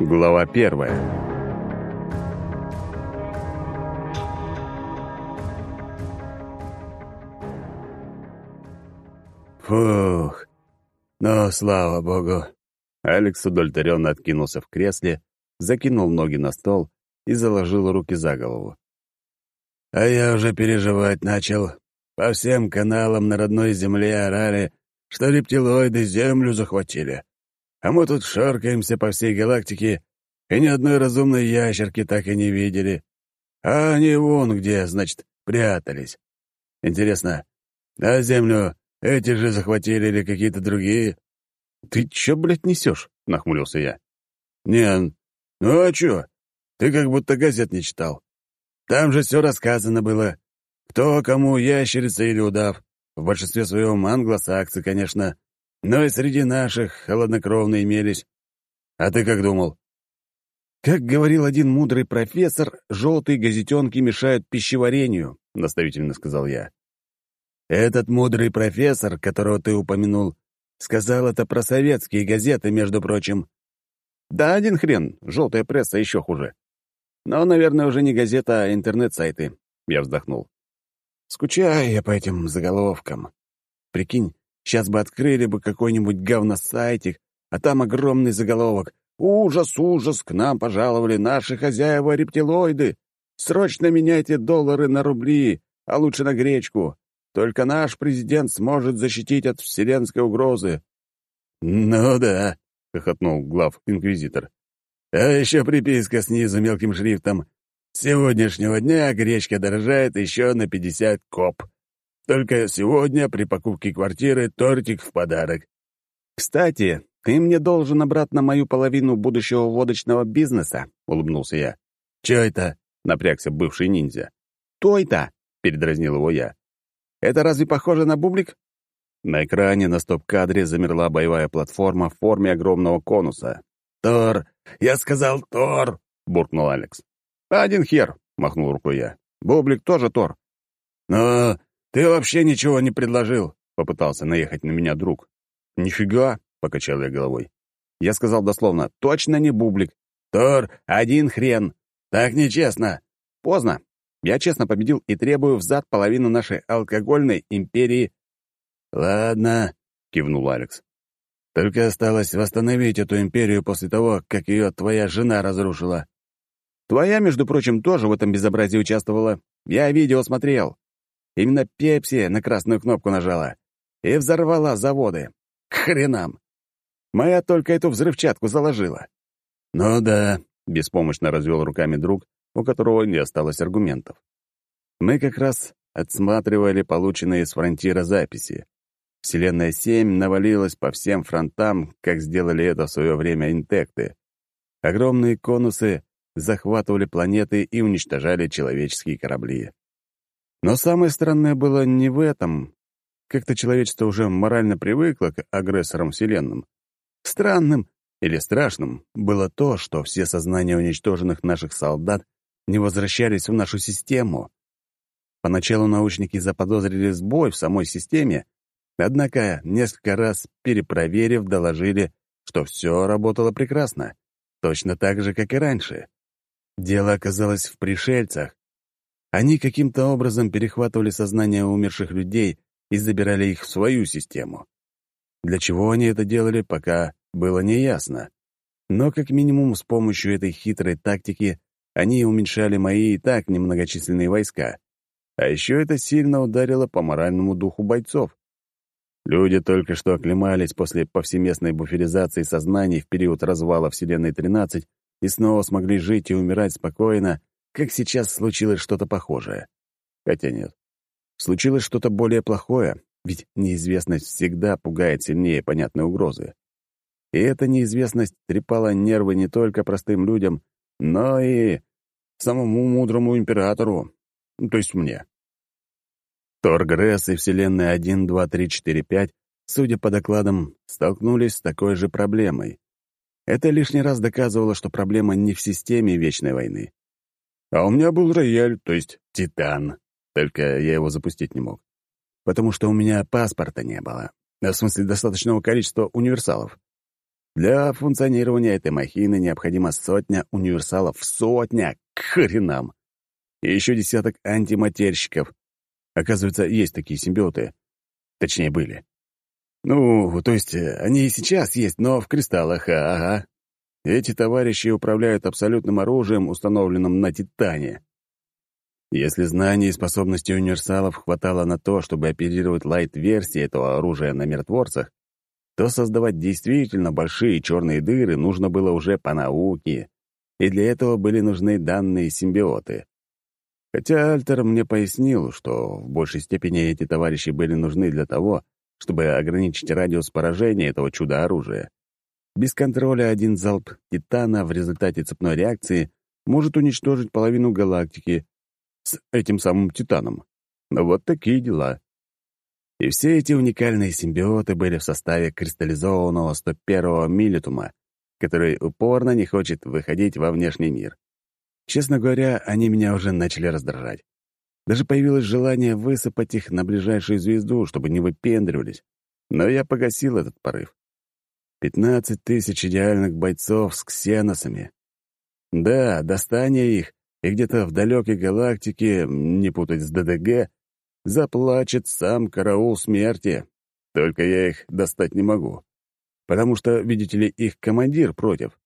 Глава первая. Фух, ну, слава богу. Алекс удовлетворенно откинулся в кресле, закинул ноги на стол и заложил руки за голову. А я уже переживать начал. По всем каналам на родной земле орали, что рептилоиды Землю захватили. А мы тут шаркаемся по всей галактике, и ни одной разумной ящерки так и не видели. А они вон где, значит, прятались. Интересно, а Землю эти же захватили или какие-то другие? «Ты чё, блядь, несешь? нахмурился я. «Не, ну а чё? Ты как будто газет не читал. Там же все рассказано было. Кто кому ящерица или удав. В большинстве своем англосаксы, конечно. Но и среди наших холоднокровные имелись. А ты как думал? Как говорил один мудрый профессор, желтые газетенки мешают пищеварению, наставительно сказал я. Этот мудрый профессор, которого ты упомянул, сказал это про советские газеты, между прочим. Да один хрен, желтая пресса еще хуже. Но, наверное, уже не газета, а интернет-сайты. Я вздохнул. Скучаю я по этим заголовкам. Прикинь, сейчас бы открыли бы какой-нибудь говносайтик, а там огромный заголовок. «Ужас, ужас, к нам пожаловали наши хозяева-рептилоиды! Срочно меняйте доллары на рубли, а лучше на гречку. Только наш президент сможет защитить от вселенской угрозы». «Ну да», — хохотнул глав-инквизитор. «А еще приписка снизу мелким шрифтом. С сегодняшнего дня гречка дорожает еще на 50 коп. Только сегодня при покупке квартиры тортик в подарок. Кстати, ты мне должен обратно мою половину будущего водочного бизнеса, улыбнулся я. Че это? напрягся бывший ниндзя. Той-то, передразнил его я. Это разве похоже на бублик? На экране на стоп-кадре замерла боевая платформа в форме огромного конуса. «Тор! Я сказал Тор!» — буркнул Алекс. «Один хер», — махнул рукой я. «Бублик тоже Тор». «Но ты вообще ничего не предложил», — попытался наехать на меня друг. «Нифига», — покачал я головой. Я сказал дословно, «точно не Бублик». «Тор, один хрен. Так нечестно». «Поздно. Я честно победил и требую взад половину нашей алкогольной империи». «Ладно», — кивнул Алекс. «Только осталось восстановить эту империю после того, как ее твоя жена разрушила». Твоя, между прочим, тоже в этом безобразии участвовала. Я видео смотрел. Именно Пепси на красную кнопку нажала и взорвала заводы. К хренам. Моя только эту взрывчатку заложила. Ну да, беспомощно развел руками друг, у которого не осталось аргументов. Мы как раз отсматривали полученные с фронтира записи. Вселенная 7 навалилась по всем фронтам, как сделали это в свое время интекты. Огромные конусы захватывали планеты и уничтожали человеческие корабли. Но самое странное было не в этом. Как-то человечество уже морально привыкло к агрессорам Вселенным. Странным или страшным было то, что все сознания уничтоженных наших солдат не возвращались в нашу систему. Поначалу научники заподозрили сбой в самой системе, однако несколько раз перепроверив, доложили, что все работало прекрасно, точно так же, как и раньше. Дело оказалось в пришельцах. Они каким-то образом перехватывали сознание умерших людей и забирали их в свою систему. Для чего они это делали, пока было неясно. Но как минимум с помощью этой хитрой тактики они уменьшали мои и так немногочисленные войска. А еще это сильно ударило по моральному духу бойцов. Люди только что оклемались после повсеместной буферизации сознаний в период развала Вселенной-13 и снова смогли жить и умирать спокойно, как сейчас случилось что-то похожее. Хотя нет. Случилось что-то более плохое, ведь неизвестность всегда пугает сильнее понятной угрозы. И эта неизвестность трепала нервы не только простым людям, но и самому мудрому императору, то есть мне. Торгресс и Вселенная 1, 2, 3, 4, 5, судя по докладам, столкнулись с такой же проблемой. Это лишний раз доказывало, что проблема не в системе Вечной войны. А у меня был рояль, то есть Титан. Только я его запустить не мог. Потому что у меня паспорта не было. В смысле, достаточного количества универсалов. Для функционирования этой махины необходимо сотня универсалов. Сотня! К хренам! И еще десяток антиматерщиков. Оказывается, есть такие симбиоты. Точнее, были. Ну, то есть, э, они и сейчас есть, но в кристаллах, а, ага. Эти товарищи управляют абсолютным оружием, установленным на Титане. Если знаний и способностей универсалов хватало на то, чтобы оперировать лайт-версии этого оружия на миротворцах, то создавать действительно большие черные дыры нужно было уже по науке, и для этого были нужны данные симбиоты. Хотя Альтер мне пояснил, что в большей степени эти товарищи были нужны для того, чтобы ограничить радиус поражения этого чудо-оружия. Без контроля один залп Титана в результате цепной реакции может уничтожить половину галактики с этим самым Титаном. Но вот такие дела. И все эти уникальные симбиоты были в составе кристаллизованного 101-го миллитума, который упорно не хочет выходить во внешний мир. Честно говоря, они меня уже начали раздражать. Даже появилось желание высыпать их на ближайшую звезду, чтобы не выпендривались. Но я погасил этот порыв. Пятнадцать тысяч идеальных бойцов с ксеносами. Да, достание их, и где-то в далекой галактике, не путать с ДДГ, заплачет сам караул смерти. Только я их достать не могу. Потому что, видите ли, их командир против.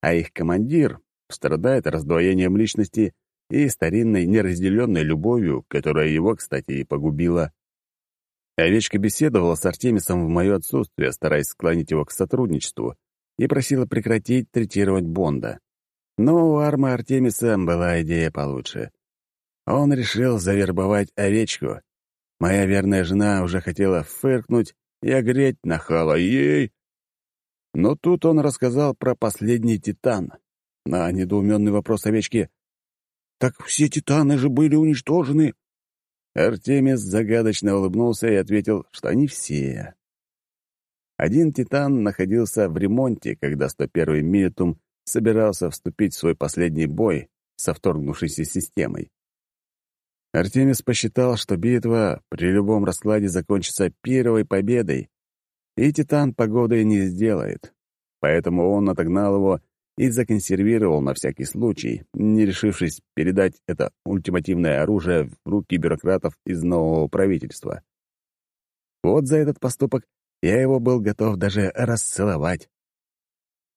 А их командир страдает раздвоением личности и старинной неразделенной любовью, которая его, кстати, и погубила. Овечка беседовала с Артемисом в мое отсутствие, стараясь склонить его к сотрудничеству, и просила прекратить третировать Бонда. Но у Арма Артемиса была идея получше. Он решил завербовать овечку. Моя верная жена уже хотела фыркнуть и огреть нахала ей. Но тут он рассказал про последний титан. На недоуменный вопрос овечки «Так все титаны же были уничтожены!» Артемис загадочно улыбнулся и ответил, что они все. Один титан находился в ремонте, когда 101-й Милитум собирался вступить в свой последний бой со вторгнувшейся системой. Артемис посчитал, что битва при любом раскладе закончится первой победой, и Титан погоды не сделает. Поэтому он отогнал его и законсервировал на всякий случай, не решившись передать это ультимативное оружие в руки бюрократов из нового правительства. Вот за этот поступок я его был готов даже расцеловать.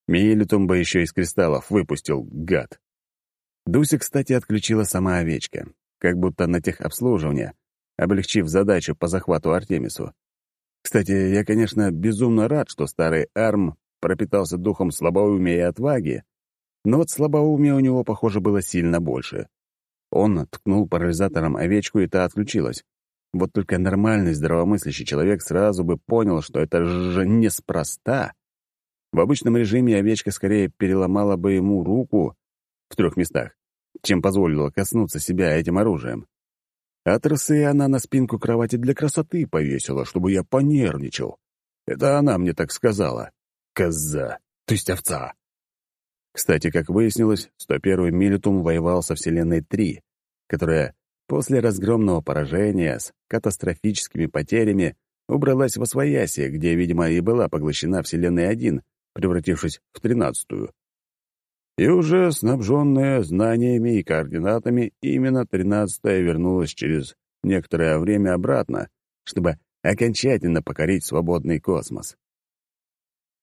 Милитум бы еще из кристаллов выпустил, гад. Дуся, кстати, отключила сама овечка, как будто на техобслуживание, облегчив задачу по захвату Артемису. Кстати, я, конечно, безумно рад, что старый Арм пропитался духом слабоумия и отваги, но вот слабоумия у него, похоже, было сильно больше. Он ткнул парализатором овечку, и та отключилась. Вот только нормальный здравомыслящий человек сразу бы понял, что это же неспроста. В обычном режиме овечка скорее переломала бы ему руку в трех местах, чем позволила коснуться себя этим оружием. А тросы она на спинку кровати для красоты повесила, чтобы я понервничал. Это она мне так сказала. Коза, то есть овца. Кстати, как выяснилось, 101-й Милитум воевал со Вселенной 3, которая после разгромного поражения с катастрофическими потерями убралась в Освояси, где, видимо, и была поглощена Вселенной 1, превратившись в тринадцатую. И уже снабженная знаниями и координатами, именно тринадцатая вернулась через некоторое время обратно, чтобы окончательно покорить свободный космос.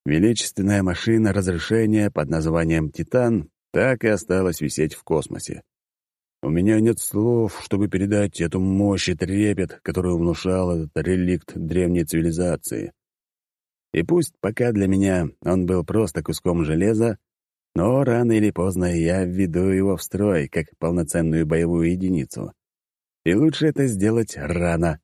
Величественная машина разрешения под названием «Титан» так и осталась висеть в космосе. У меня нет слов, чтобы передать эту мощь и трепет, который внушал этот реликт древней цивилизации. И пусть пока для меня он был просто куском железа, но рано или поздно я введу его в строй, как полноценную боевую единицу. И лучше это сделать рано.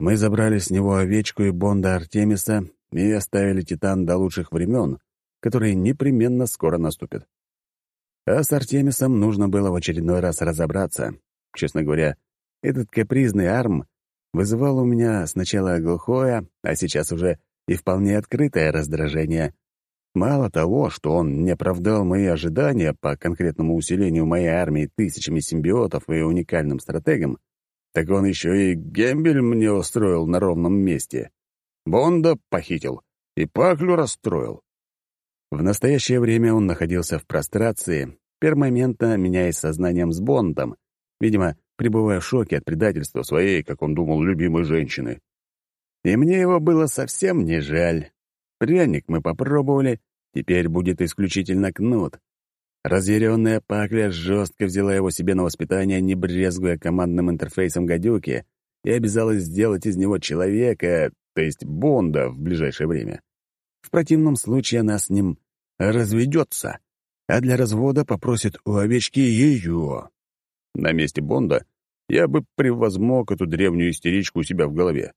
Мы забрали с него овечку и Бонда Артемиса и оставили Титан до лучших времен, которые непременно скоро наступят. А с Артемисом нужно было в очередной раз разобраться. Честно говоря, этот капризный арм вызывал у меня сначала глухое, а сейчас уже и вполне открытое раздражение. Мало того, что он не оправдал мои ожидания по конкретному усилению моей армии тысячами симбиотов и уникальным стратегом, так он еще и гембель мне устроил на ровном месте. Бонда похитил, И Паклю расстроил. В настоящее время он находился в прострации, пермоментно меняясь сознанием с Бондом, видимо, пребывая в шоке от предательства своей, как он думал, любимой женщины. И мне его было совсем не жаль. Пряник мы попробовали, теперь будет исключительно кнут. Разъяренная Пакля жестко взяла его себе на воспитание, не брезгуя командным интерфейсом гадюки, и обязалась сделать из него человека, то есть Бонда, в ближайшее время. В противном случае она с ним разведется, а для развода попросит у овечки ее. На месте Бонда я бы превозмог эту древнюю истеричку у себя в голове.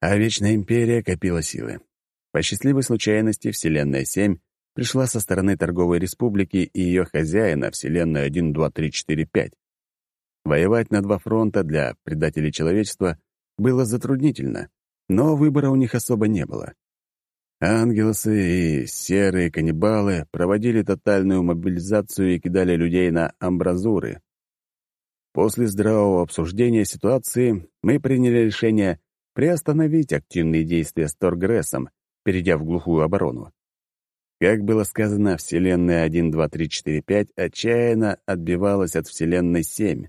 А Вечная Империя копила силы. По счастливой случайности Вселенная-7 пришла со стороны Торговой Республики и ее хозяина Вселенная 1, 2, 3, 4, 5. Воевать на два фронта для предателей человечества было затруднительно, но выбора у них особо не было. Ангелсы и серые каннибалы проводили тотальную мобилизацию и кидали людей на амбразуры. После здравого обсуждения ситуации мы приняли решение приостановить активные действия с Торгрессом, перейдя в глухую оборону. Как было сказано, Вселенная 1, 2, 3, 4, 5 отчаянно отбивалась от Вселенной 7.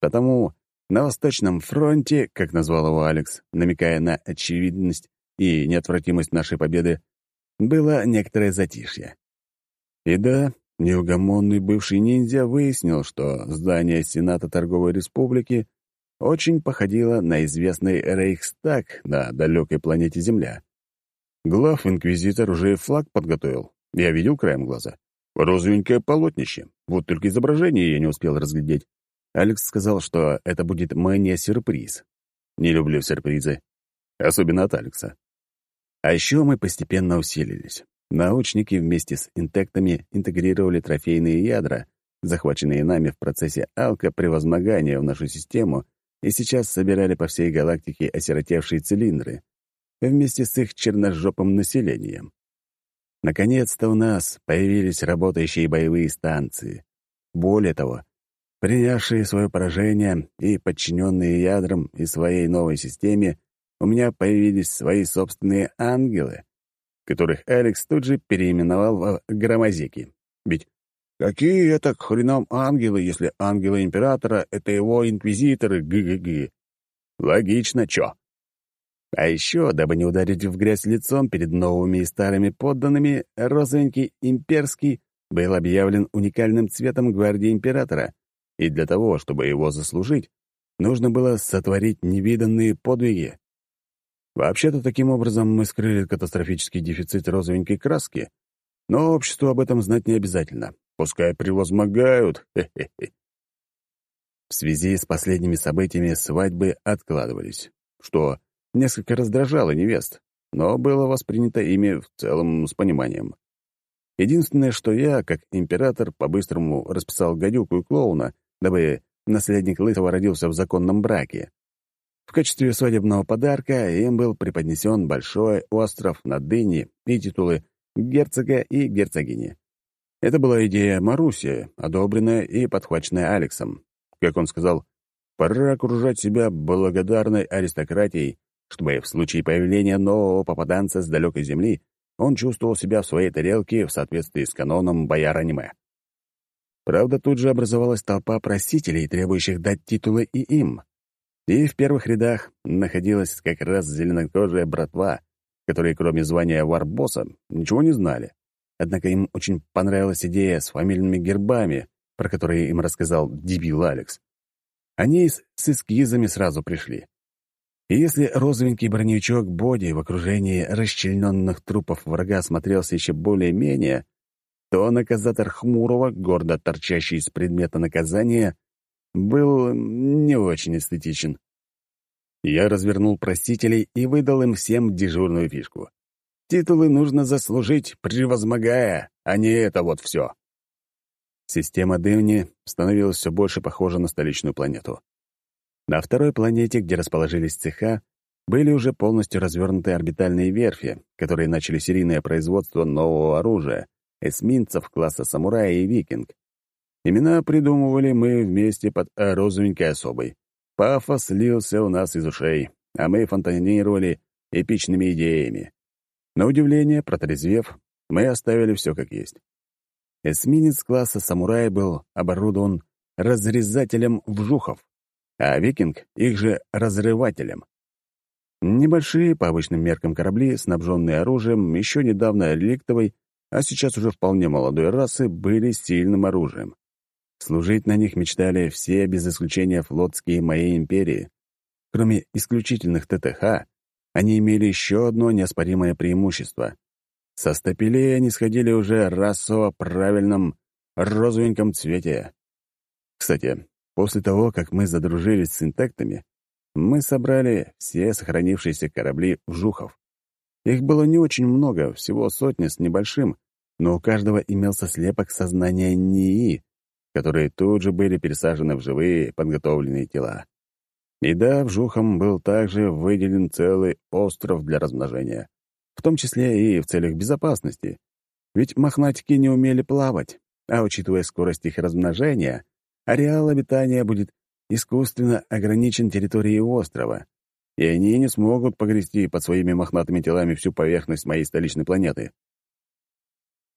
Потому на Восточном фронте, как назвал его Алекс, намекая на очевидность и неотвратимость нашей победы, было некоторое затишье. И да, неугомонный бывший ниндзя выяснил, что здание Сената Торговой Республики очень походило на известный Рейхстаг на далекой планете Земля. Глав-инквизитор уже флаг подготовил. Я видел краем глаза. Розовенькое полотнище. Вот только изображение я не успел разглядеть. Алекс сказал, что это будет мания-сюрприз. Не люблю сюрпризы. Особенно от Алекса. А еще мы постепенно усилились. Научники вместе с интектами интегрировали трофейные ядра, захваченные нами в процессе алка-превозмогания в нашу систему, и сейчас собирали по всей галактике осиротевшие цилиндры — вместе с их черножопым населением. Наконец-то у нас появились работающие боевые станции. Более того, принявшие свое поражение и подчиненные ядрам и своей новой системе, у меня появились свои собственные ангелы, которых Алекс тут же переименовал в громозеки. Ведь какие это к хренам ангелы, если ангелы Императора — это его инквизиторы, г-г-г? Логично, чё? А еще, дабы не ударить в грязь лицом перед новыми и старыми подданными, розовенький имперский был объявлен уникальным цветом гвардии императора, и для того, чтобы его заслужить, нужно было сотворить невиданные подвиги. Вообще-то, таким образом мы скрыли катастрофический дефицит розовенькой краски, но обществу об этом знать не обязательно. Пускай превозмогают. Хе -хе -хе. В связи с последними событиями свадьбы откладывались, что несколько раздражало невест, но было воспринято ими в целом с пониманием. Единственное, что я, как император, по-быстрому расписал гадюку и клоуна, дабы наследник Лысого родился в законном браке. В качестве свадебного подарка им был преподнесен большой остров на дыне и титулы герцога и герцогини. Это была идея Маруси, одобренная и подхваченная Алексом. Как он сказал, пора окружать себя благодарной аристократией чтобы в случае появления нового попаданца с далекой земли он чувствовал себя в своей тарелке в соответствии с каноном бояр-аниме. Правда, тут же образовалась толпа просителей, требующих дать титулы и им. И в первых рядах находилась как раз зеленокожая братва, которые, кроме звания варбосса, ничего не знали. Однако им очень понравилась идея с фамильными гербами, про которые им рассказал дебил Алекс. Они с эскизами сразу пришли. И если розовенький броневичок Боди в окружении расчлененных трупов врага смотрелся еще более-менее, то наказатор Хмурого, гордо торчащий из предмета наказания, был не очень эстетичен. Я развернул просителей и выдал им всем дежурную фишку. Титулы нужно заслужить, превозмогая, а не это вот все. Система Дывни становилась все больше похожа на столичную планету. На второй планете, где расположились цеха, были уже полностью развернуты орбитальные верфи, которые начали серийное производство нового оружия, эсминцев класса самурая и викинг. Имена придумывали мы вместе под розовенькой особой. Пафос лился у нас из ушей, а мы фонтанировали эпичными идеями. На удивление, протрезвев, мы оставили все как есть. Эсминец класса «Самурай» был оборудован разрезателем вжухов, а «Викинг» — их же разрывателем. Небольшие, по обычным меркам корабли, снабженные оружием, еще недавно реликтовой, а сейчас уже вполне молодой расы, были сильным оружием. Служить на них мечтали все, без исключения флотские моей империи. Кроме исключительных ТТХ, они имели еще одно неоспоримое преимущество. Со стапелей они сходили уже расово правильном розовеньком цвете. Кстати, после того, как мы задружились с интектами, мы собрали все сохранившиеся корабли в Жухов. Их было не очень много, всего сотни с небольшим, но у каждого имелся слепок сознания НИИ, которые тут же были пересажены в живые подготовленные тела. И да, в Жухом был также выделен целый остров для размножения, в том числе и в целях безопасности. Ведь мохнатики не умели плавать, а учитывая скорость их размножения, ареал обитания будет искусственно ограничен территорией острова, и они не смогут погрести под своими мохнатыми телами всю поверхность моей столичной планеты.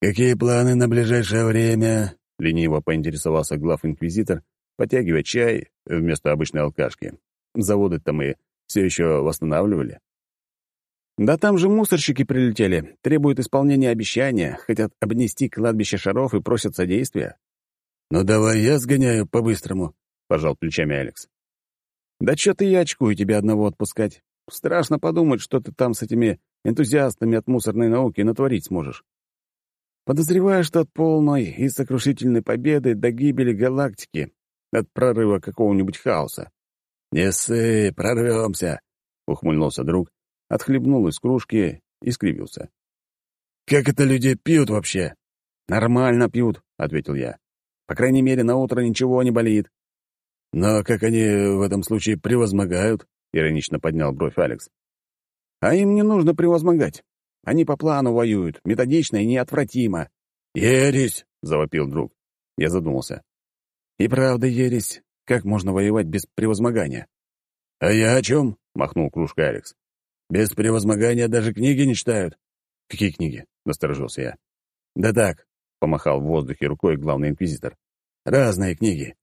«Какие планы на ближайшее время?» — лениво поинтересовался глав-инквизитор, потягивая чай вместо обычной алкашки. Заводы-то мы все еще восстанавливали. Да там же мусорщики прилетели, требуют исполнения обещания, хотят обнести кладбище шаров и просят содействия. «Ну давай я сгоняю по-быстрому», — пожал плечами Алекс. «Да чё ты я очкую тебя одного отпускать? Страшно подумать, что ты там с этими энтузиастами от мусорной науки натворить сможешь. Подозреваю, что от полной и сокрушительной победы до гибели галактики, от прорыва какого-нибудь хаоса. «Не ссы, прорвемся», — ухмыльнулся друг, отхлебнул из кружки и скривился. «Как это люди пьют вообще?» «Нормально пьют», — ответил я. «По крайней мере, на утро ничего не болит». «Но как они в этом случае превозмогают?» — иронично поднял бровь Алекс. «А им не нужно превозмогать. Они по плану воюют, методично и неотвратимо». «Ересь!» — завопил друг. Я задумался. «И правда ересь. Как можно воевать без превозмогания?» «А я о чем?» — махнул кружкой Алекс. «Без превозмогания даже книги не читают». «Какие книги?» — насторожился я. «Да так», — помахал в воздухе рукой главный инквизитор. «Разные книги».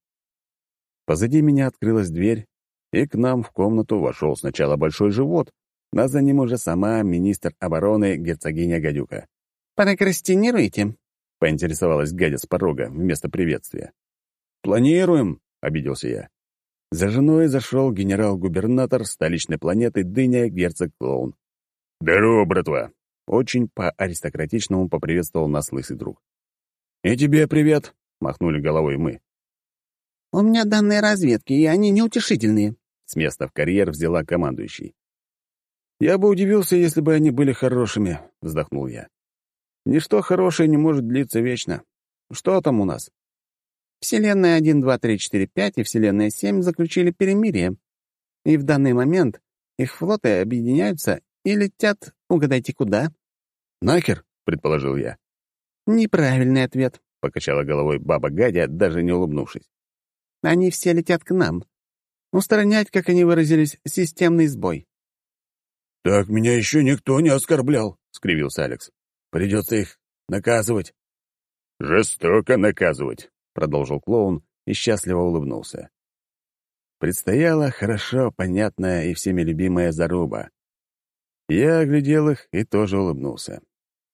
Позади меня открылась дверь, и к нам в комнату вошел сначала большой живот, а за ним уже сама министр обороны герцогиня Гадюка. «Прокрастинируете?» — поинтересовалась гадя с порога вместо приветствия. «Планируем», — обиделся я. За женой зашел генерал-губернатор столичной планеты Дыня герцог Клоун. «Здорово, братва!» Очень по-аристократичному поприветствовал нас лысый друг. «И тебе привет!» — махнули головой мы. «У меня данные разведки, и они неутешительные», — с места в карьер взяла командующий. «Я бы удивился, если бы они были хорошими», — вздохнул я. «Ничто хорошее не может длиться вечно. Что там у нас?» «Вселенная 1, 2, 3, 4, 5 и Вселенная 7 заключили перемирие. И в данный момент их флоты объединяются и летят, угадайте, куда?» «Нахер», — предположил я. «Неправильный ответ», — покачала головой баба Гадя, даже не улыбнувшись. Они все летят к нам. Устранять, как они выразились, системный сбой. «Так меня еще никто не оскорблял», — скривился Алекс. «Придется их наказывать». «Жестоко наказывать», — продолжил клоун и счастливо улыбнулся. Предстояла хорошо понятная и всеми любимая заруба. Я оглядел их и тоже улыбнулся.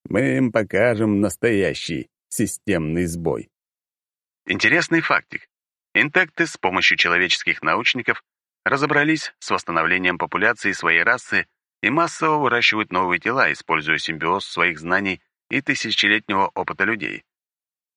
Мы им покажем настоящий системный сбой. Интересный фактик. Интекты с помощью человеческих научников разобрались с восстановлением популяции своей расы и массово выращивают новые тела, используя симбиоз своих знаний и тысячелетнего опыта людей.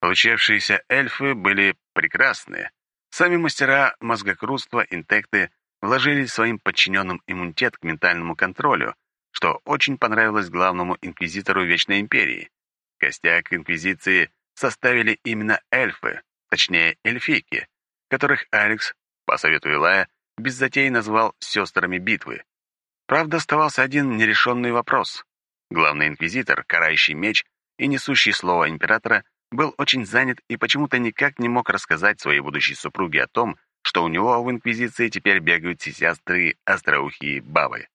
Получившиеся эльфы были прекрасны. Сами мастера мозгокрутства интекты вложили своим подчиненным иммунитет к ментальному контролю, что очень понравилось главному инквизитору Вечной Империи. Костяк инквизиции составили именно эльфы, точнее эльфийки, которых Алекс, по совету Илая, без затей назвал «сестрами битвы». Правда, оставался один нерешенный вопрос. Главный инквизитор, карающий меч и несущий слово императора, был очень занят и почему-то никак не мог рассказать своей будущей супруге о том, что у него в инквизиции теперь бегают сисястрые остроухие бабы.